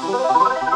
And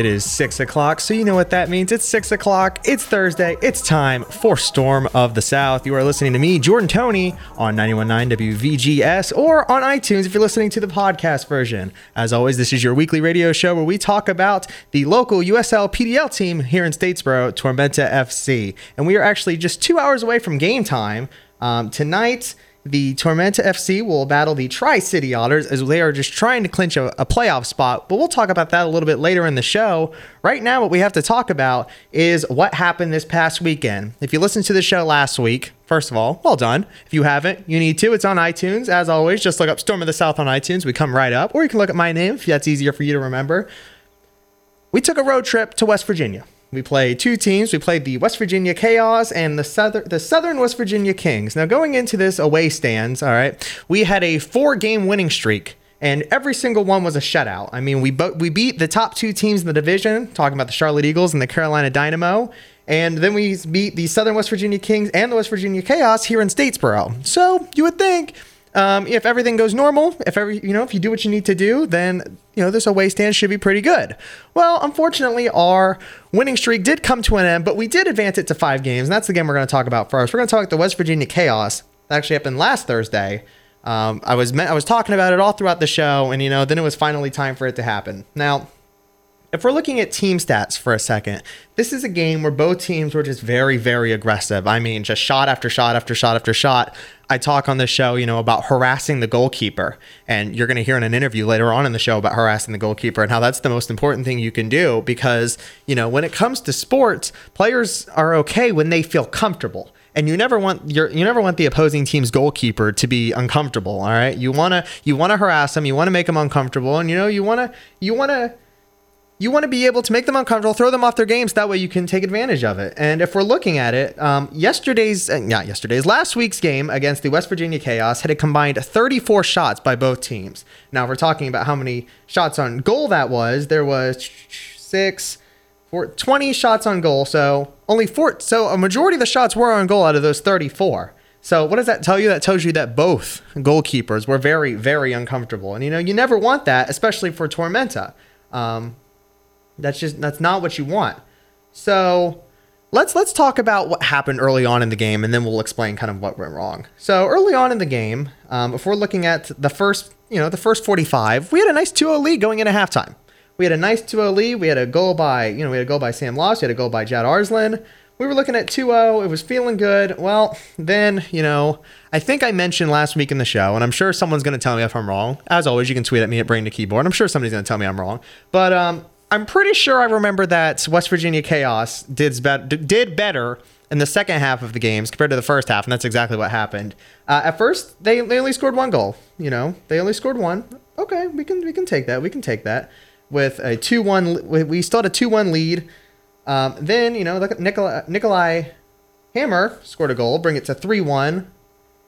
it is six o'clock, so you know what that means. It's six o'clock. It's Thursday. It's time for Storm of the South. You are listening to me, Jordan Tony, on 919 WVGS or on iTunes if you're listening to the podcast version. As always, this is your weekly radio show where we talk about the local USL PDL team here in Statesboro, Tormenta FC. And we are actually just two hours away from game time. Um, tonight, the Tormenta FC will battle the Tri City Otters as they are just trying to clinch a, a, playoff spot. But we'll talk about that a little bit later in the show. Right now, what we have to talk about is what happened this past weekend. If you listened to the show last week, first of all, well done. If you haven't, you need to. It's on iTunes. As always, just look up Storm of the South on iTunes. We come right up. Or you can look at my name if that's easier for you to remember. We took a road trip to West Virginia. We played two teams. We played the West Virginia Chaos and the Southern the Southern West Virginia Kings. Now going into this away stands, all right, we had a four game winning streak. And every single one was a shutout. I mean, we bo- we beat the top two teams in the division, talking about the Charlotte Eagles and the Carolina Dynamo, and then we beat the Southern West Virginia Kings and the West Virginia Chaos here in Statesboro. So you would think um, if everything goes normal, if every you know if you do what you need to do, then you know this away stand should be pretty good. Well, unfortunately, our winning streak did come to an end, but we did advance it to five games, and that's the game we're going to talk about first. We're going to talk the West Virginia Chaos that actually happened last Thursday. Um, I was I was talking about it all throughout the show, and you know then it was finally time for it to happen. Now if we're looking at team stats for a second, this is a game where both teams were just very, very aggressive. I mean, just shot after shot after shot after shot. I talk on the show, you know, about harassing the goalkeeper, and you're going to hear in an interview later on in the show about harassing the goalkeeper and how that's the most important thing you can do because, you know, when it comes to sports, players are okay when they feel comfortable. And you never want your you never want the opposing team's goalkeeper to be uncomfortable all right? You want to you want to harass them you want to make them uncomfortable and you know you want to you want to you want to be able to make them uncomfortable, throw them off their games. That way you can take advantage of it. And if we're looking at it, um, yesterday's, uh, not yesterday's, last week's game against the West Virginia Chaos had a combined 34 shots by both teams. Now, if we're talking about how many shots on goal that was, there was six, four, 20 shots on goal. So only four, so a majority of the shots were on goal out of those 34. So what does that tell you? That tells you that both goalkeepers were very, very uncomfortable. And you know, you never want that, especially for Tormenta. Um, that's just that's not what you want. So let's let's talk about what happened early on in the game, and then we'll explain kind of what went wrong. So early on in the game, um, if we're looking at the first, you know, the first 45, we had a nice 2-0 lead going into halftime. We had a nice 2-0 lead. We had a goal by, you know, we had a goal by Sam Loss. We had a goal by Jad Arslan. We were looking at 2-0. It was feeling good. Well, then, you know, I think I mentioned last week in the show, and I'm sure someone's going to tell me if I'm wrong. As always, you can tweet at me at Brain to Keyboard. I'm sure somebody's going to tell me I'm wrong. But um, I'm pretty sure I remember that West Virginia Chaos did, be- did better in the second half of the games compared to the first half, and that's exactly what happened. Uh, at first, they, they only scored one goal. You know, they only scored one. Okay, we can we can take that. We can take that with a two one. We still had a two one lead. Um, then you know, Nikolai, Nikolai Hammer scored a goal, bring it to three one,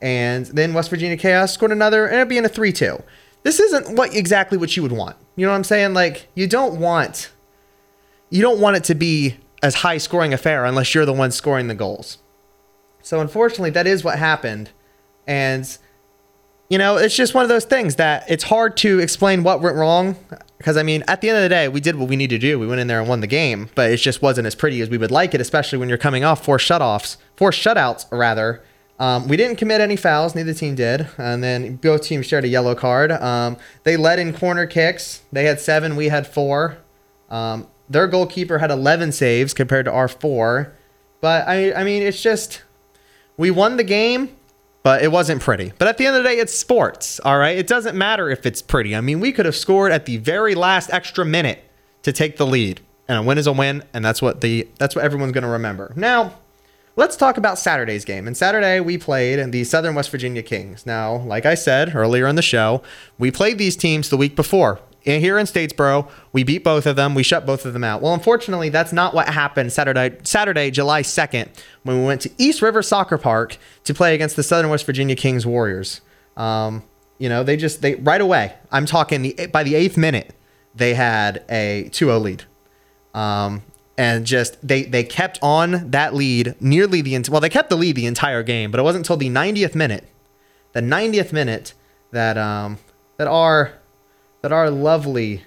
and then West Virginia Chaos scored another, and it being a three two this isn't what exactly what you would want. You know what I'm saying? Like you don't want you don't want it to be as high scoring affair unless you're the one scoring the goals. So unfortunately, that is what happened, and you know it's just one of those things that it's hard to explain what went wrong because I mean at the end of the day we did what we needed to do. We went in there and won the game, but it just wasn't as pretty as we would like it, especially when you're coming off four shutoffs, four shutouts rather um, we didn't commit any fouls, neither team did. And then both teams shared a yellow card. Um, they led in corner kicks. They had seven, we had four. Um, their goalkeeper had 11 saves compared to our four. But I, I mean, it's just, we won the game, but it wasn't pretty. But at the end of the day, it's sports, all right? It doesn't matter if it's pretty. I mean, we could have scored at the very last extra minute to take the lead. And a win is a win, and that's what the that's what everyone's going to remember. Now, let's talk about Saturday's game. And Saturday, we played the Southern West Virginia Kings. Now, like I said earlier in the show, we played these teams the week before. And Here in Statesboro, we beat both of them. We shut both of them out. Well, unfortunately, that's not what happened Saturday, Saturday, July 2nd, when we went to East River Soccer Park to play against the Southern West Virginia Kings Warriors. Um, you know, they just they right away. I'm talking the by the eighth minute, they had a 2-0 lead. Um, and just they they kept on that lead nearly the well they kept the lead the entire game but it wasn't until the 90th minute the 90th minute that um that our that our lovely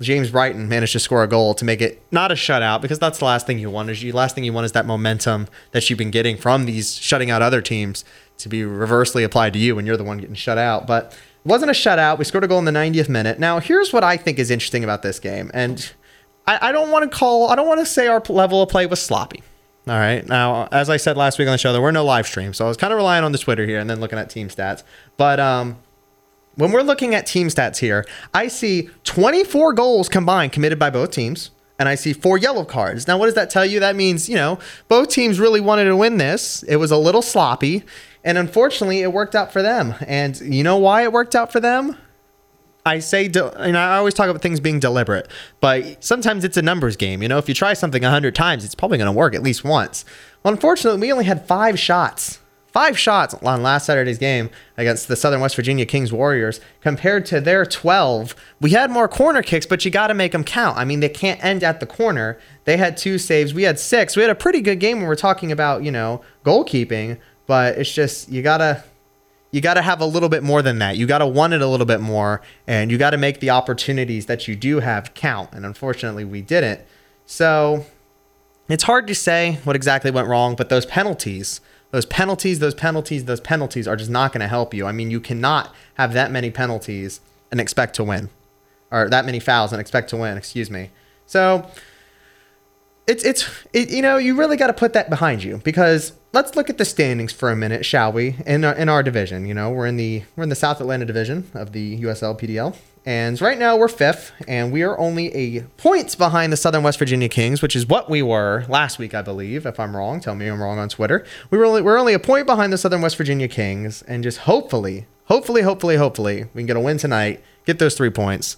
James Brighton managed to score a goal to make it not a shutout because that's the last thing you want is you last thing you want is that momentum that you've been getting from these shutting out other teams to be reversely applied to you when you're the one getting shut out. But it wasn't a shutout. We scored a goal in the 90th minute. Now here's what I think is interesting about this game and I, I don't want to call, I don't want to say our level of play was sloppy. All right. Now, as I said last week on the show, there were no live streams, so I was kind of relying on the Twitter here and then looking at team stats. But um, when we're looking at team stats here, I see 24 goals combined committed by both teams, and I see four yellow cards. Now, what does that tell you? That means, you know, both teams really wanted to win this. It was a little sloppy, and unfortunately, it worked out for them. And you know why it worked out for them? I say, de- and I always talk about things being deliberate, but sometimes it's a numbers game. You know, if you try something a hundred times, it's probably going to work at least once. Well, unfortunately, we only had five shots, five shots on last Saturday's game against the Southern West Virginia Kings Warriors compared to their 12. We had more corner kicks, but you got to make them count. I mean, they can't end at the corner. They had two saves. We had six. We had a pretty good game when we're talking about, you know, goalkeeping, but it's just, you got to you got to have a little bit more than that. You got to want it a little bit more, and you got to make the opportunities that you do have count. And unfortunately, we didn't. So it's hard to say what exactly went wrong, but those penalties, those penalties, those penalties, those penalties are just not going to help you. I mean, you cannot have that many penalties and expect to win, or that many fouls and expect to win. Excuse me. So it's it's it, you know you really got to put that behind you because let's look at the standings for a minute, shall we? In our, in our division, you know, we're in the we're in the South Atlantic division of the USL PDL, and right now we're fifth, and we are only a points behind the Southern West Virginia Kings, which is what we were last week, I believe. If I'm wrong, tell me I'm wrong on Twitter. We were only we're only a point behind the Southern West Virginia Kings, and just hopefully, hopefully, hopefully, hopefully, we can get a win tonight, get those three points.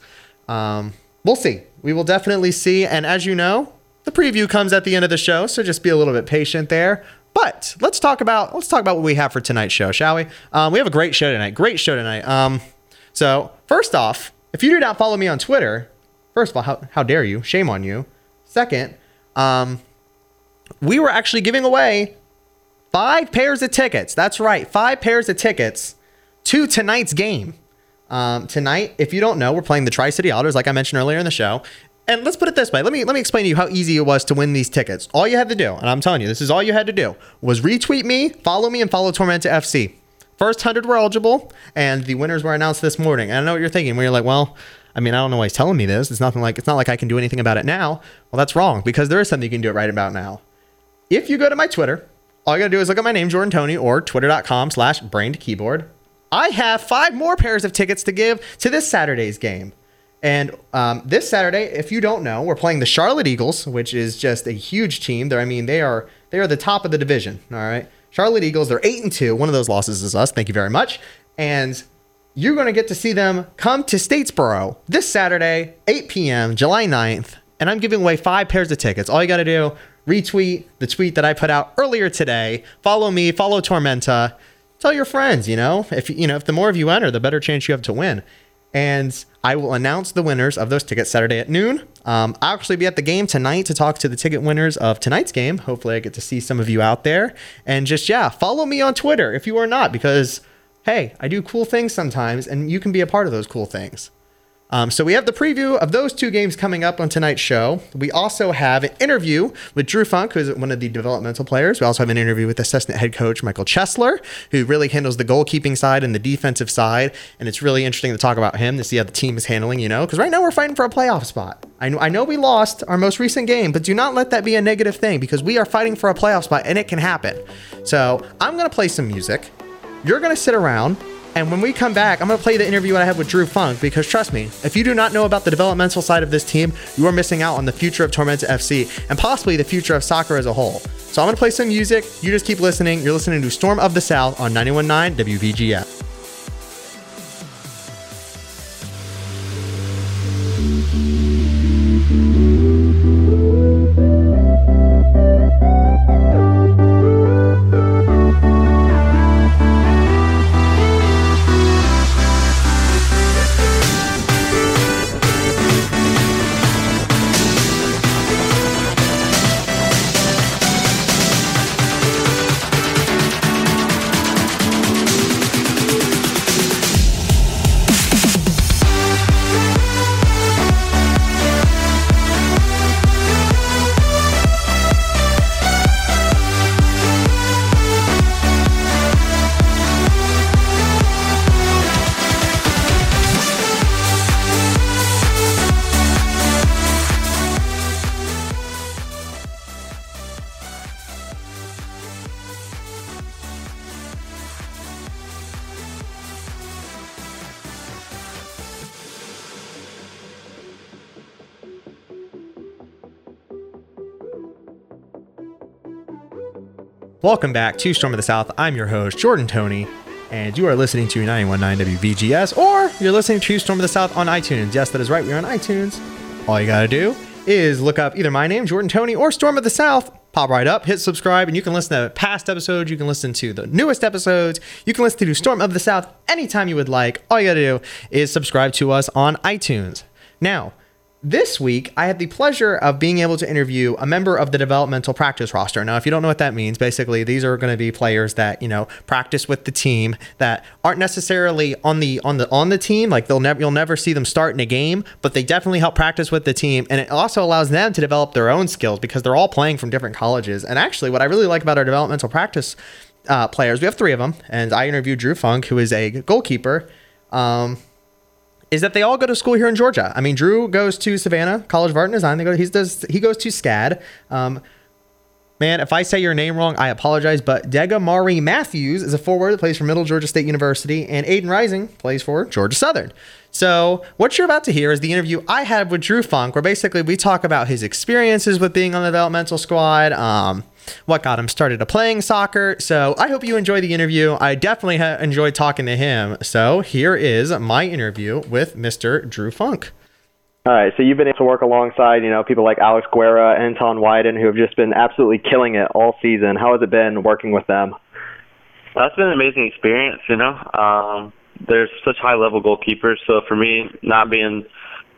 Um, we'll see. We will definitely see, and as you know. The preview comes at the end of the show, so just be a little bit patient there. But let's talk about let's talk about what we have for tonight's show, shall we? Um, we have a great show tonight. Great show tonight. Um, so first off, if you do not follow me on Twitter, first of all, how, how dare you? Shame on you. Second, um, we were actually giving away five pairs of tickets. That's right, five pairs of tickets to tonight's game. Um, tonight, if you don't know, we're playing the Tri City Otters, like I mentioned earlier in the show, and let's put it this way. Let me let me explain to you how easy it was to win these tickets. All you had to do, and I'm telling you, this is all you had to do, was retweet me, follow me, and follow Tormenta FC. First hundred were eligible, and the winners were announced this morning. And I know what you're thinking, where you're like, well, I mean, I don't know why he's telling me this. It's nothing like it's not like I can do anything about it now. Well, that's wrong because there is something you can do it right about now. If you go to my Twitter, all you gotta do is look at my name, Jordan Tony, or twitter.com slash brained keyboard. I have five more pairs of tickets to give to this Saturday's game. And um, this Saturday, if you don't know, we're playing the Charlotte Eagles, which is just a huge team. They're, I mean, they are they are the top of the division. All right, Charlotte Eagles. They're eight and two. One of those losses is us. Thank you very much. And you're going to get to see them come to Statesboro this Saturday, 8 p.m., July 9th. And I'm giving away five pairs of tickets. All you got to do, retweet the tweet that I put out earlier today. Follow me, follow Tormenta. Tell your friends, you know, if you know, if the more of you enter, the better chance you have to win and I will announce the winners of those tickets Saturday at noon. Um, I'll actually be at the game tonight to talk to the ticket winners of tonight's game. Hopefully, I get to see some of you out there. And just, yeah, follow me on Twitter if you are not, because hey, I do cool things sometimes, and you can be a part of those cool things. Um, so we have the preview of those two games coming up on tonight's show. We also have an interview with Drew Funk, who's one of the developmental players. We also have an interview with assistant head coach Michael Chesler, who really handles the goalkeeping side and the defensive side. And it's really interesting to talk about him to see how the team is handling, you know, because right now we're fighting for a playoff spot. I know, I know we lost our most recent game, but do not let that be a negative thing because we are fighting for a playoff spot and it can happen. So I'm going to play some music. You're going to sit around and when we come back, I'm going to play the interview I had with Drew Funk because trust me, if you do not know about the developmental side of this team, you are missing out on the future of Tormenta FC and possibly the future of soccer as a whole. So I'm going to play some music. You just keep listening. You're listening to Storm of the South on 91.9 WVGS. Welcome back to Storm of the South. I'm your host, Jordan Tony, and you are listening to 919 WVGS, or you're listening to Storm of the South on iTunes. Yes, that is right. We're on iTunes. All you got to do is look up either my name, Jordan Tony, or Storm of the South. Pop right up, hit subscribe, and you can listen to past episodes. You can listen to the newest episodes. You can listen to Storm of the South anytime you would like. All you got to do is subscribe to us on iTunes. Now, this week, I had the pleasure of being able to interview a member of the developmental practice roster. Now, if you don't know what that means, basically these are going to be players that you know practice with the team that aren't necessarily on the on the on the team. Like they'll never you'll never see them start in a game, but they definitely help practice with the team, and it also allows them to develop their own skills because they're all playing from different colleges. And actually, what I really like about our developmental practice uh, players, we have three of them, and I interviewed Drew Funk, who is a goalkeeper. Um, is that they all go to school here in Georgia. I mean, Drew goes to Savannah College of Art and Design. They go. He does. He goes to SCAD. Um, man, if I say your name wrong, I apologize. But Dega Mari Matthews is a forward that plays for Middle Georgia State University, and Aiden Rising plays for Georgia Southern. So, what you're about to hear is the interview I had with Drew Funk, where basically we talk about his experiences with being on the developmental squad, um, what got him started to playing soccer. So, I hope you enjoy the interview. I definitely ha- enjoyed talking to him. So, here is my interview with Mr. Drew Funk. All right, so you've been able to work alongside, you know, people like Alex Guerra, and Anton Wyden, who have just been absolutely killing it all season. How has it been working with them? That's been an amazing experience, you know. Um, there's such high level goalkeepers. So for me, not being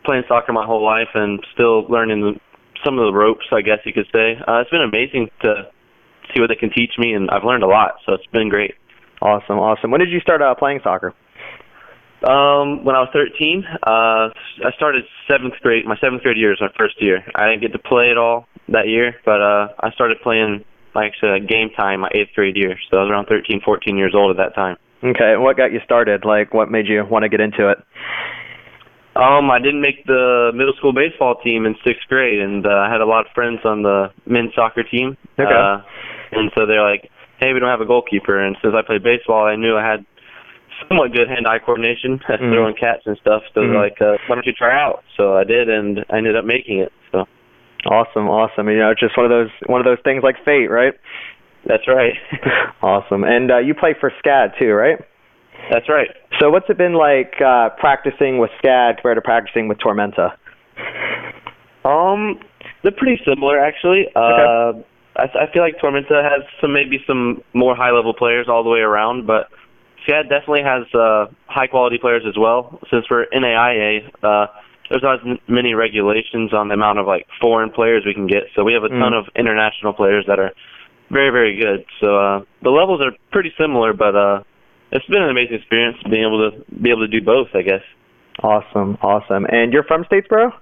playing soccer my whole life and still learning the, some of the ropes, I guess you could say, uh, it's been amazing to see what they can teach me, and I've learned a lot. So it's been great. Awesome, awesome. When did you start uh, playing soccer? Um, when I was 13, uh, I started seventh grade. My seventh grade year was my first year. I didn't get to play at all that year, but uh, I started playing like uh, game time my eighth grade year. So I was around 13, 14 years old at that time. Okay, and what got you started? Like, what made you want to get into it? Um, I didn't make the middle school baseball team in sixth grade, and uh, I had a lot of friends on the men's soccer team. Okay. Uh, and so they're like, "Hey, we don't have a goalkeeper." And since I played baseball, I knew I had somewhat good hand-eye coordination, at Mhm. throwing catch and stuff. So Mhm. like, uh, "Why don't you try out?" So I did, and I ended up making it. So Awesome, awesome. You know, it's just one of those one of those things like fate, right? that's right. awesome. And uh, you play for SCAD too, right? that's right. So what's it been like uh, practicing with SCAD compared to practicing with Tormenta? Um, they're pretty similar actually. Uh, I, I feel like Tormenta has some maybe some more high level players all the way around, but SCAD definitely has uh, high quality players as well. Since we're NAIA, uh, there's not as many regulations on the amount of like foreign players we can get, so we have a ton Mm. of international players that are very very good. So uh, the levels are pretty similar, but uh, it's been an amazing experience being able to be able to do both. I guess. Awesome, awesome. And you're from Statesboro?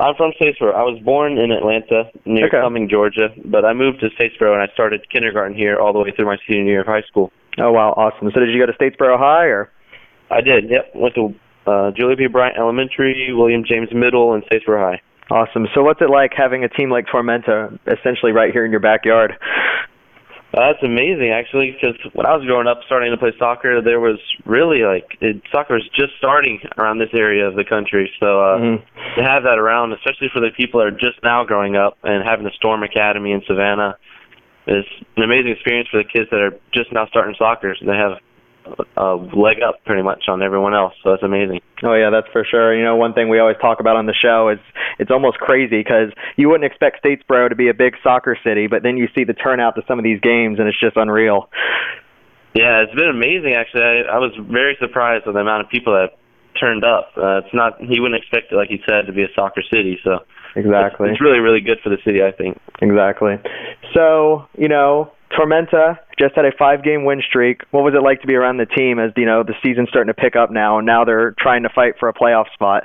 I'm from Statesboro. I was born in Atlanta, near Okay. Cumming, Georgia, but I moved to Statesboro and I started kindergarten here all the way through my senior year of high school. Oh wow, awesome. So did you go to Statesboro High or? I did. Yep. Went to uh, Julia P. Bryant Elementary, William James Middle, and Statesboro High. Awesome. So what's it like having a team like Tormenta essentially right here in your backyard? Uh, that's amazing, actually, because when I was growing up, starting to play soccer, there was really like it, soccer was just starting around this area of the country. So uh, Mhm. to have that around, especially for the people that are just now growing up and having the Storm Academy in Savannah, it's an amazing experience for the kids that are just now starting soccer. And they have a leg up pretty much on everyone else, so that's amazing. Oh yeah, that's for sure. You know, one thing we always talk about on the show is it's almost crazy because you wouldn't expect Statesboro to be a big soccer city, but then you see the turnout to some of these games, and it's just unreal. Yeah, it's been amazing actually. I, I was very surprised with the amount of people that turned up. Uh, it's not he wouldn't expect it, like he said, to be a soccer city. So exactly, it's, it's really really good for the city, I think. Exactly. So you know, Tormenta just had a five-game win streak. What was it like to be around the team as you know the season's starting to pick up now, and now they're trying to fight for a playoff spot?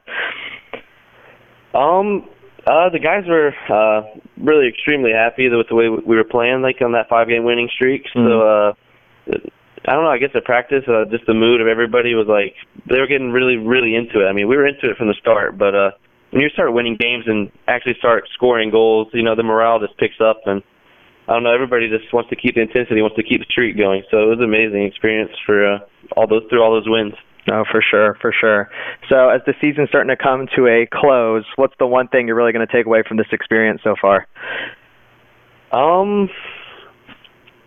Um, uh, the guys were uh, really extremely happy with the way we were playing, like on that five-game winning streak. Mm-hmm. So. uh I don't know. I guess at practice, uh, just the mood of everybody was like they were getting really, really into it. I mean, we were into it from the start, but uh, when you start winning games and actually start scoring goals, you know, the morale just picks up, and I don't know. Everybody just wants to keep the intensity, wants to keep the streak going. So it was an amazing experience for uh, all those through all those wins. Oh, for sure, for sure. So as the season's starting to come to a close, what's the one thing you're really going to take away from this experience so far? Um,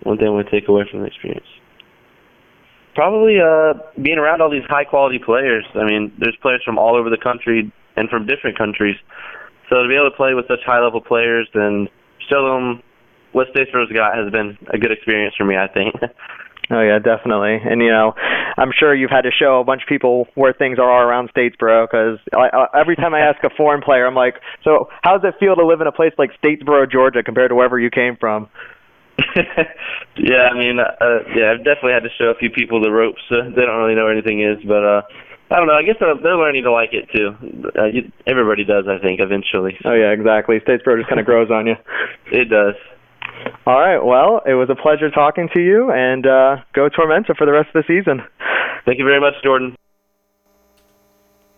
one thing I want to take away from the experience probably uh being around all these high quality players. I mean, there's players from all over the country and from different countries. So to be able to play with such high level players and show them what Statesboro's got has been a good experience for me, I think. Oh yeah, definitely. And you know, I'm sure you've had to show a bunch of people where things are around Statesboro because every time I ask a foreign player, I'm like, "So, how does it feel to live in a place like Statesboro, Georgia, compared to wherever you came from?" yeah, I mean, uh, yeah, I've definitely had to show a few people the ropes. Uh, they don't really know where anything is, but uh, I don't know. I guess they're, they're learning to like it too. Uh, you, everybody does, I think, eventually. Oh yeah, exactly. Statesboro just kind of grows on you. It does. All right. Well, it was a pleasure talking to you, and uh, go Tormenta for the rest of the season. Thank you very much, Jordan.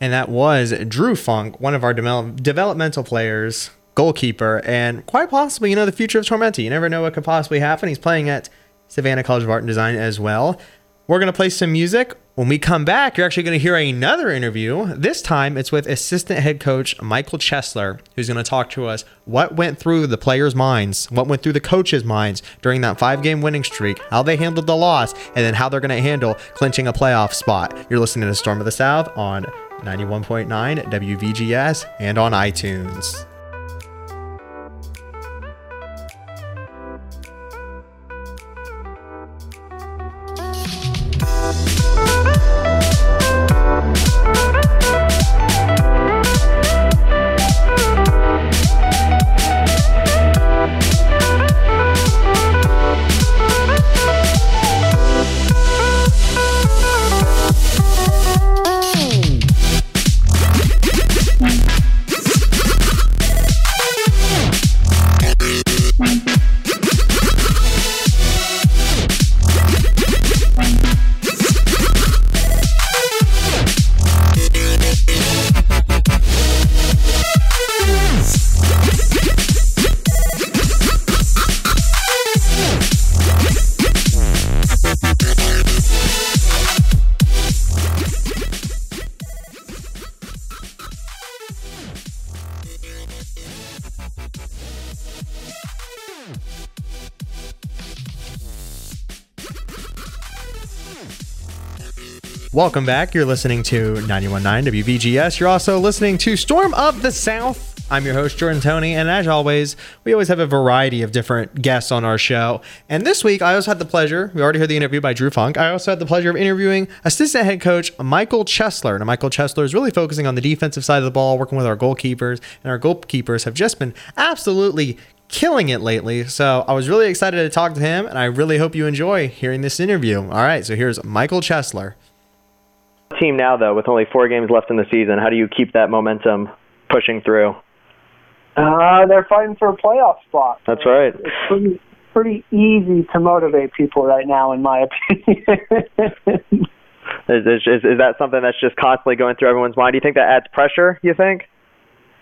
And that was Drew Funk, one of our de- developmental players goalkeeper, and quite possibly, you know, the future of Tormenta. You never know what could possibly happen. He's playing at Savannah College of Art and Design as well. We're going to play some music. When we come back, you're actually going to hear another interview. This time it's with assistant head coach Michael Chesler, who's going to talk to us what went through the players' minds, what went through the coaches' minds during that five game winning streak, how they handled the loss, and then how they're going to handle clinching a playoff spot. You're listening to Storm of the South on 91.9 WVGS and on iTunes. Welcome back. You're listening to 919 WVGS. You're also listening to Storm of the South. I'm your host, Jordan Tony, and as always, we always have a variety of different guests on our show. And this week, I also had the pleasure, we already heard the interview by Drew Funk. I also had the pleasure of interviewing assistant head coach Michael Chesler. Now, Michael Chesler is really focusing on the defensive side of the ball, working with our goalkeepers, and our goalkeepers have just been absolutely killing it lately. So I was really excited to talk to him, and I really hope you enjoy hearing this interview. All right, so here's Michael Chesler team now, though, with only four games left in the season? How do you keep that momentum pushing through? Uh, they're fighting for a playoff spot. That's right. It's pretty, pretty easy to motivate people right now, in my opinion. is, is, is that something that's just constantly going through everyone's mind? Do you think that adds pressure? You think?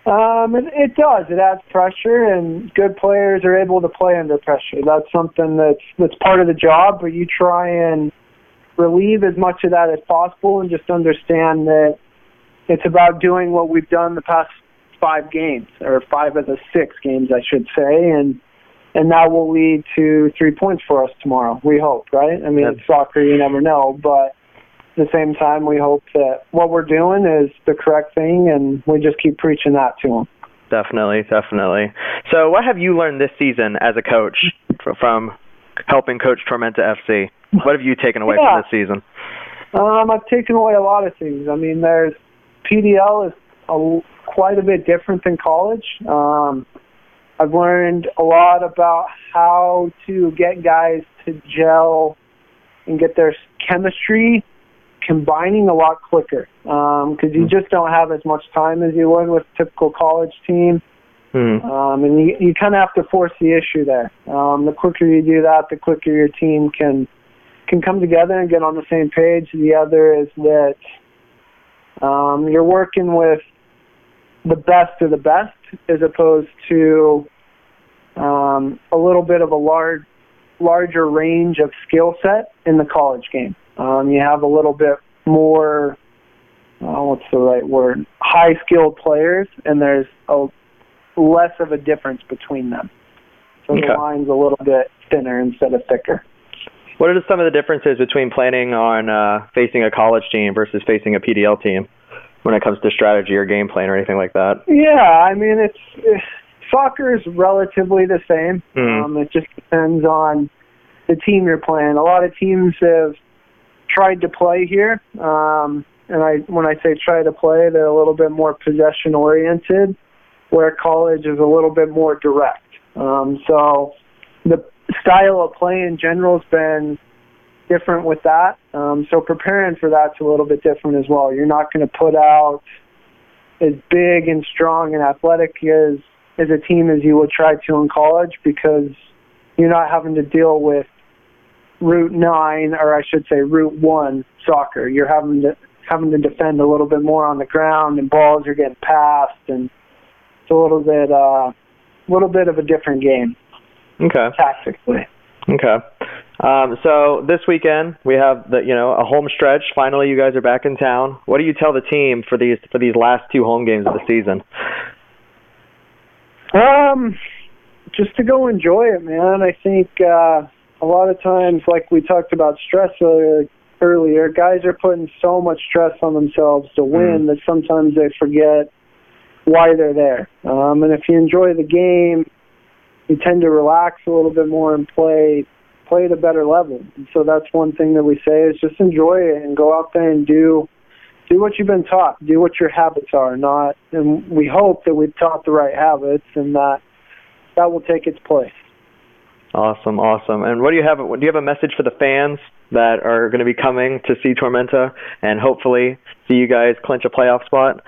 Um, it, it does. It adds pressure, and good players are able to play under pressure. That's something that's that's part of the job. But you try and relieve as much of that as possible and just understand that it's about doing what we've done the past five games or five of the six games I should say and and that will lead to three points for us tomorrow. We hope, right? I mean, it's soccer; you never know, but at the same time, we hope that what we're doing is the correct thing, and we just keep preaching that to them. Definitely, definitely. So, what have you learned this season as a coach from helping coach Tormenta FC? What have you taken away Yeah. from this season? Um, I've taken away a lot of things. I mean, there's PDL is a, quite a bit different than college. Um, I've learned a lot about how to get guys to gel and get their chemistry combining a lot quicker because you just don't have as much time as you would with a typical college team. Hmm. Um, and you, you kind of have to force the issue there. Um, the quicker you do that, the quicker your team can can come together and get on the same page. The other is that um, you're working with the best of the best as opposed to um, a little bit of a large larger range of skill set in the college game. Um, you have a little bit more, uh, what's the right word, high skilled players, and there's a less of a difference between them. So Okay. the line's a little bit thinner instead of thicker. What are some of the differences between planning on uh, facing a college team versus facing a PDL team when it comes to strategy or game plan or anything like that? Yeah, I mean it's, it's soccer is relatively the same. Mhm. Um, it just depends on the team you're playing. A lot of teams have tried to play here, um, and I when I say try to play, they're a little bit more possession oriented, where college is a little bit more direct. Um, so the style of play in general has been different with that. Um, so preparing for that's a little bit different as well. You're not going to put out as big and strong and athletic as as a team as you would try to in college because you're not having to deal with route nine or I should say route one soccer. You're having to having to defend a little bit more on the ground and balls are getting passed and a little bit uh little bit of a different game Okay. tactically. Okay. Um, so this weekend we have the you know a home stretch. Finally, you guys are back in town. What do you tell the team for these for these last two home games of the season? Um, just to go enjoy it, man. I think uh, a lot of times, like we talked about stress earlier, earlier, guys are putting so much stress on themselves to win that sometimes they forget why they're there. Um, and if you enjoy the game, you tend to relax a little bit more and play play at a better level. And so that's one thing that we say is just enjoy it and go out there and do do what you've been taught. Do what your habits are. Not, and we hope that we've taught the right habits and that that will take its place. Awesome, awesome. And what do you have? Do you have a message for the fans that are going to be coming to see Tormenta and hopefully see you guys clinch a playoff spot?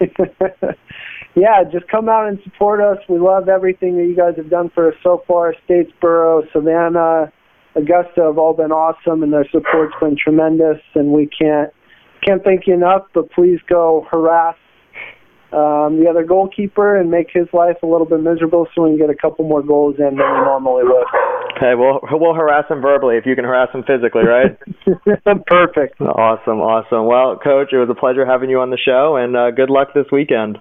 yeah, just come out and support us. We love everything that you guys have done for us so far. Statesboro, Savannah, Augusta have all been awesome, and their support's been tremendous. And we can't can't thank you enough. But please go harass um, the other goalkeeper and make his life a little bit miserable, so we can get a couple more goals in than we normally would. Okay, we'll we'll harass him verbally if you can harass him physically, right? Perfect. awesome, awesome. Well, coach, it was a pleasure having you on the show, and uh, good luck this weekend.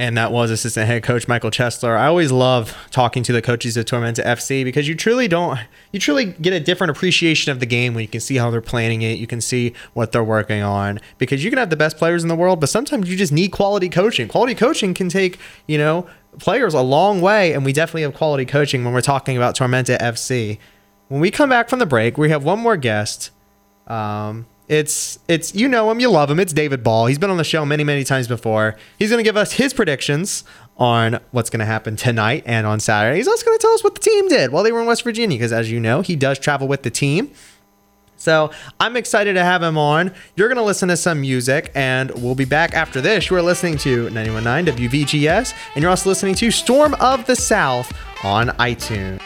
And that was assistant head coach Michael Chesler. I always love talking to the coaches of Tormenta FC because you truly don't, you truly get a different appreciation of the game when you can see how they're planning it. You can see what they're working on because you can have the best players in the world, but sometimes you just need quality coaching. Quality coaching can take, you know, players a long way. And we definitely have quality coaching when we're talking about Tormenta FC. When we come back from the break, we have one more guest. Um, it's it's you know him, you love him. It's David Ball. He's been on the show many many times before. He's going to give us his predictions on what's going to happen tonight and on Saturday. He's also going to tell us what the team did while they were in West Virginia because as you know, he does travel with the team. So I'm excited to have him on. You're going to listen to some music, and we'll be back after this. You are listening to 91.9 WVGS, and you're also listening to Storm of the South on iTunes.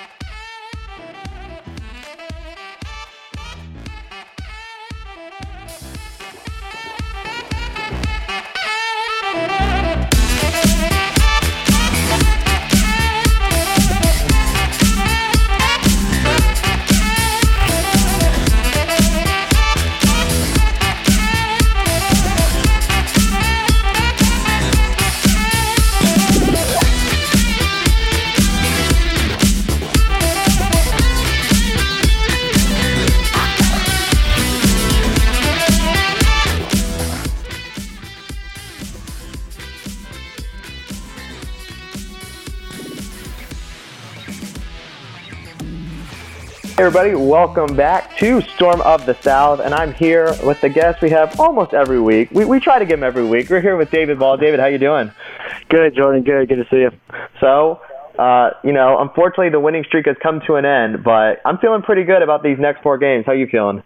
Hey everybody, welcome back to Storm of the South, and I'm here with the guest we have almost every week. We, we try to get him every week. We're here with David Ball. David, how you doing? Good, Jordan. Good. Good to see you. So, uh, you know, unfortunately the winning streak has come to an end, but I'm feeling pretty good about these next four games. How you feeling?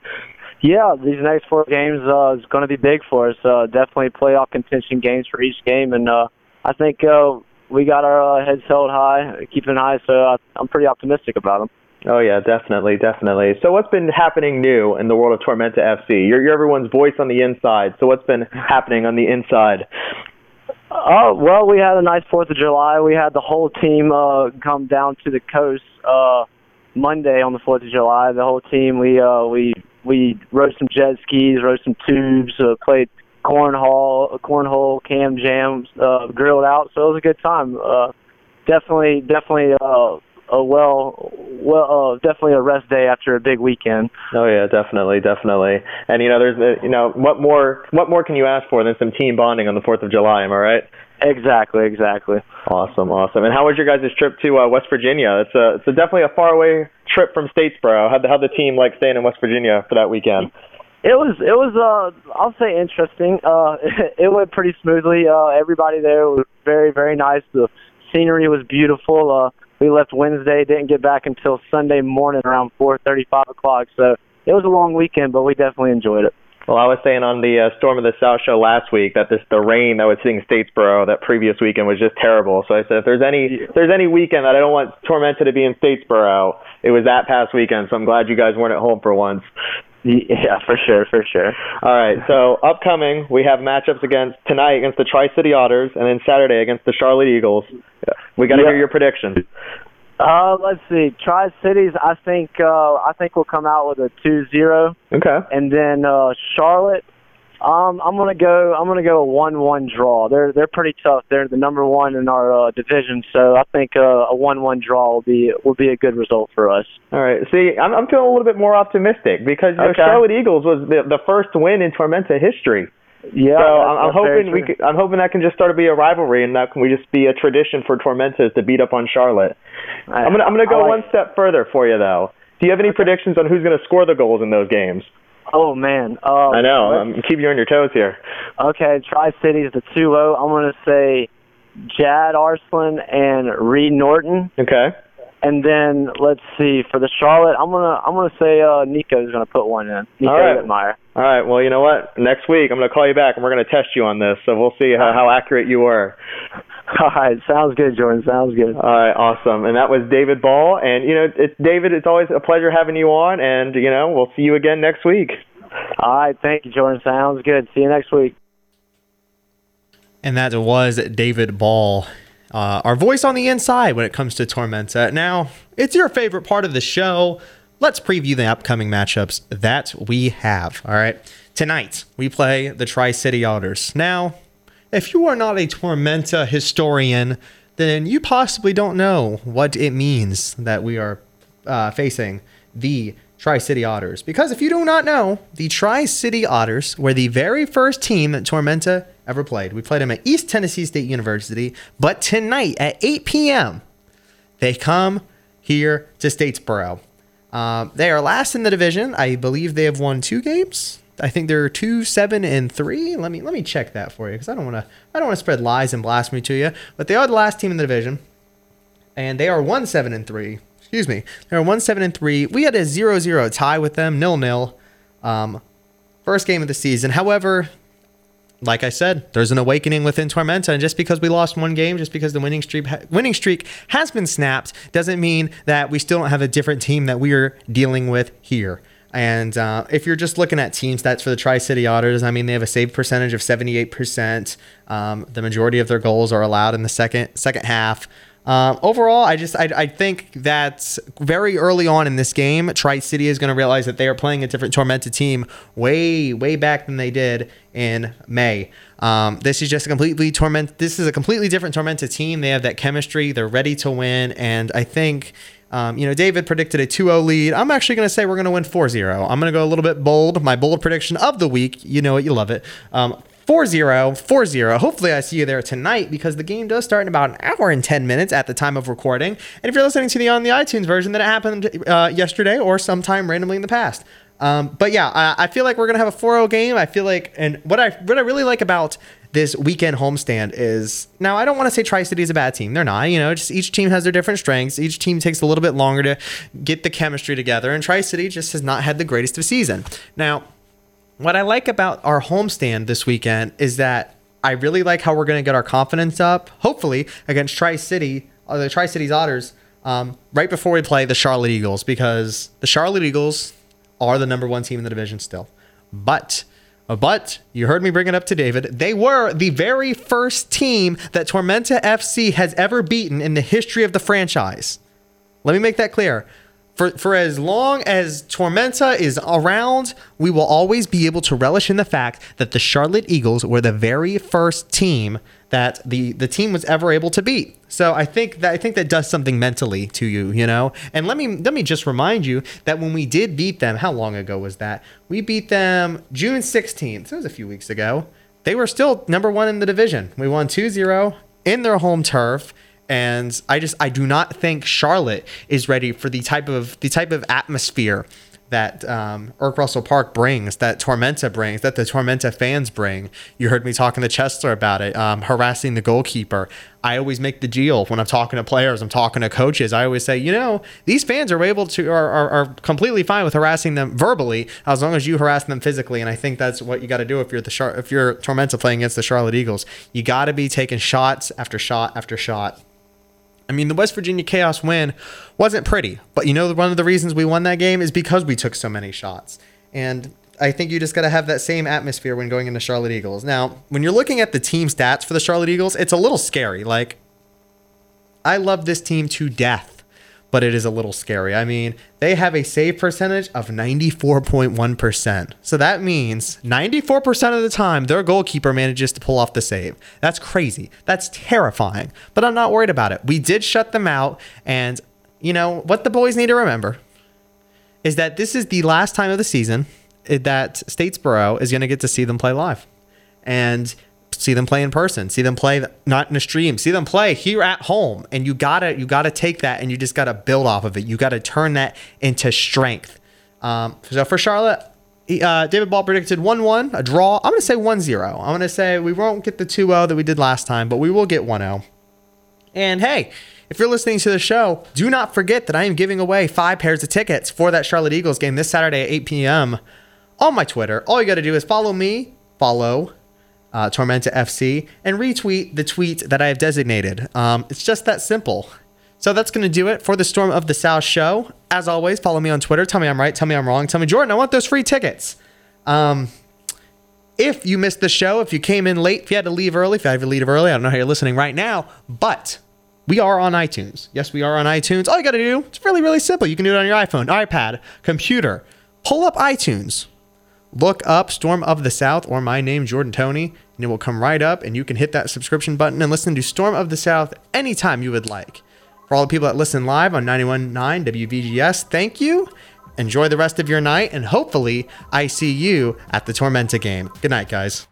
Yeah, these next four games uh, is going to be big for us. Uh, definitely playoff contention games for each game, and uh, I think uh, we got our uh, heads held high, keeping high. So uh, I'm pretty optimistic about them. Oh yeah, definitely, definitely. So what's been happening new in the world of Tormenta FC? You're, you're everyone's voice on the inside. So what's been happening on the inside? Oh well, we had a nice Fourth of July. We had the whole team uh, come down to the coast uh, Monday on the Fourth of July. The whole team we uh, we we rode some jet skis, rode some tubes, uh, played cornhole, cornhole, cam jams, uh, grilled out. So it was a good time. Uh, definitely, definitely. Uh, a well, well, uh, definitely a rest day after a big weekend. Oh yeah, definitely, definitely. And you know, there's, uh, you know, what more, what more can you ask for than some team bonding on the Fourth of July? Am I right? Exactly, exactly. Awesome, awesome. And how was your guys' trip to uh, West Virginia? It's a, it's a definitely a far away trip from Statesboro. How the, how the team like staying in West Virginia for that weekend? It was it was uh I'll say interesting. Uh it went pretty smoothly. Uh everybody there was very very nice. The scenery was beautiful. Uh we left Wednesday, didn't get back until Sunday morning around four thirty, five o'clock. So it was a long weekend, but we definitely enjoyed it. Well, I was saying on the uh, Storm of the South show last week that this the rain that was hitting Statesboro that previous weekend was just terrible. So I said if there's any if there's any weekend that I don't want Tormenta to be in Statesboro, it was that past weekend. So I'm glad you guys weren't at home for once. Yeah, for sure, for sure. All right, so upcoming we have matchups against tonight against the Tri City Otters and then Saturday against the Charlotte Eagles. We got to Yeah. hear your predictions. Uh, let's see. Tri Cities, I think uh, I think we'll come out with a two zero, Okay. and then uh, Charlotte. Um, I'm gonna go. I'm gonna go a one-one draw. They're they're pretty tough. They're the number one in our uh, division, so I think uh, a one-one draw will be will be a good result for us. All right. See, I'm I'm feeling a little bit more optimistic because know, Okay. Charlotte Eagles was the the first win in Tormenta history. Yeah, so I'm, I'm hoping we could, I'm hoping that can just start to be a rivalry and that can we just be a tradition for Tormentas to beat up on Charlotte. I- I'm gonna I'm gonna go I one like- step further for you though. Do you have any predictions on who's gonna score the goals in those games? Oh man. Uh, I know I'm keeping you on your toes here. Okay, Tri Cities the two zero. I'm gonna say Jad Arslan and Reed Norton, Okay. and then let's see for the Charlotte. I'm gonna I'm gonna say uh, Nico's gonna put one in. Nico All right. Whitmire. All right. Well, you know what? Next week I'm gonna call you back and we're gonna test you on this. So we'll see how, how accurate you were. All right, sounds good, Jordan. Sounds good. All right, awesome. And that was David Ball. And you know, it's David. It's always a pleasure having you on. And you know, we'll see you again next week. All right, thank you, Jordan. Sounds good. See you next week. And that was David Ball, uh, our voice on the inside when it comes to Tormenta. Now, it's your favorite part of the show. Let's preview the upcoming matchups that we have. All right. Tonight, we play the Tri City Otters. Now, if you are not a Tormenta historian, then you possibly don't know what it means that we are uh, facing the Tri City Otters. Because if you do not know, the Tri City Otters were the very first team that Tormenta ever played. We played them at East Tennessee State University, but tonight at 8 p.m., they come here to Statesboro. Um, they are last in the division. I believe they have won two games. I think they're two, seven, and three. Let me let me check that for you because I don't want to I don't want to spread lies and blasphemy to you. But they are the last team in the division, and they are one seven and three. Excuse me, they are one seven and three. We had a 0-0 tie with them, nil nil. Um, first game of the season. However, like I said, there's an awakening within Tormenta, and just because we lost one game, just because the winning streak winning streak has been snapped, doesn't mean that we still don't have a different team that we are dealing with here. And uh, if you're just looking at team stats for the Tri City Otters, I mean they have a save percentage of 78%. Um, the majority of their goals are allowed in the second second half. Um, overall, I just I, I think that very early on in this game, Tri City is going to realize that they are playing a different Tormenta team way way back than they did in May. Um, this is just a completely torment. This is a completely different Tormenta team. They have that chemistry. They're ready to win, and I think. Um, you know, David predicted a 2-0 lead. I'm actually going to say we're going to win 4-0. I'm going to go a little bit bold. My bold prediction of the week, you know it, you love it. Um, 4-0, 4-0. Hopefully I see you there tonight because the game does start in about an hour and 10 minutes at the time of recording. And if you're listening to the on the iTunes version, then it happened uh, yesterday or sometime randomly in the past. Um, but yeah, I, I, feel like we're gonna have a 4-0 game. I feel like, and what I what I really like about this weekend homestand is now I don't want to say Tri City is a bad team. They're not. You know, just each team has their different strengths. Each team takes a little bit longer to get the chemistry together, and Tri City just has not had the greatest of season. Now, what I like about our homestand this weekend is that I really like how we're going to get our confidence up, hopefully against Tri City, uh, the Tri Cities Otters, um, right before we play the Charlotte Eagles, because the Charlotte Eagles are the number one team in the division still. But but you heard me bring it up to David. They were the very first team that Tormenta FC has ever beaten in the history of the franchise. Let me make that clear for, for as long as Tormenta is around, we will always be able to relish in the fact that the Charlotte Eagles were the very first team that the, the team was ever able to beat. So I think that I think that does something mentally to you, you know. And let me let me just remind you that when we did beat them, how long ago was that? We beat them June 16th. That was a few weeks ago. They were still number 1 in the division. We won 2-0 in their home turf and I just I do not think Charlotte is ready for the type of the type of atmosphere that um, Erk Russell Park brings, that Tormenta brings, that the Tormenta fans bring. You heard me talking to Chester about it, um, harassing the goalkeeper. I always make the deal when I'm talking to players, I'm talking to coaches. I always say, you know, these fans are able to are, are, are completely fine with harassing them verbally as long as you harass them physically. And I think that's what you got to do if you're the Char- if you're Tormenta playing against the Charlotte Eagles. You got to be taking shots after shot after shot I mean, the West Virginia Chaos win wasn't pretty, but you know, one of the reasons we won that game is because we took so many shots. And I think you just got to have that same atmosphere when going into Charlotte Eagles. Now, when you're looking at the team stats for the Charlotte Eagles, it's a little scary. Like, I love this team to death but it is a little scary. I mean, they have a save percentage of 94.1%. So that means 94% of the time their goalkeeper manages to pull off the save. That's crazy. That's terrifying. But I'm not worried about it. We did shut them out. And, you know, what the boys need to remember is that this is the last time of the season eh, that Statesboro is going to get to see them play live. And see them play in person, see them play not in a stream, see them play here at home. And you gotta you gotta take that and you just gotta build off of it. You gotta turn that into strength. Um, so for Charlotte, uh, David Ball predicted 1 1, a draw. I'm to say 1 0. I'm to say we won't get the 2 0 that we did last time, but we will get 1 0. And hey, if you're listening to the show, do not forget that I am giving away five pairs of tickets for that Charlotte Eagles game this Saturday at 8 p.m. on my Twitter. All you got to do is follow me, follow uh, Tormenta FC, and retweet the tweet that I have designated. Um, it's just that simple. So that's going to do it for the Storm of the South show. As always, follow me on Twitter. Tell me I'm right. Tell me I'm wrong. Tell me, Jordan, I want those free tickets. Um, if you missed the show, if you came in late, if you had to leave early, if you had to leave early, I don't know how you're listening right now, but we are on iTunes. Yes, we are on iTunes. All you got to do, it's really, really simple. You can do it on your iPhone, iPad, computer. Pull up iTunes look up Storm of the South or my name, Jordan Tony, and it will come right up, and you can hit that subscription button and listen to Storm of the South anytime you would like. For all the people that listen live on 91.9 WVGS, thank you. Enjoy the rest of your night, and hopefully, I see you at the Tormenta game. Good night, guys.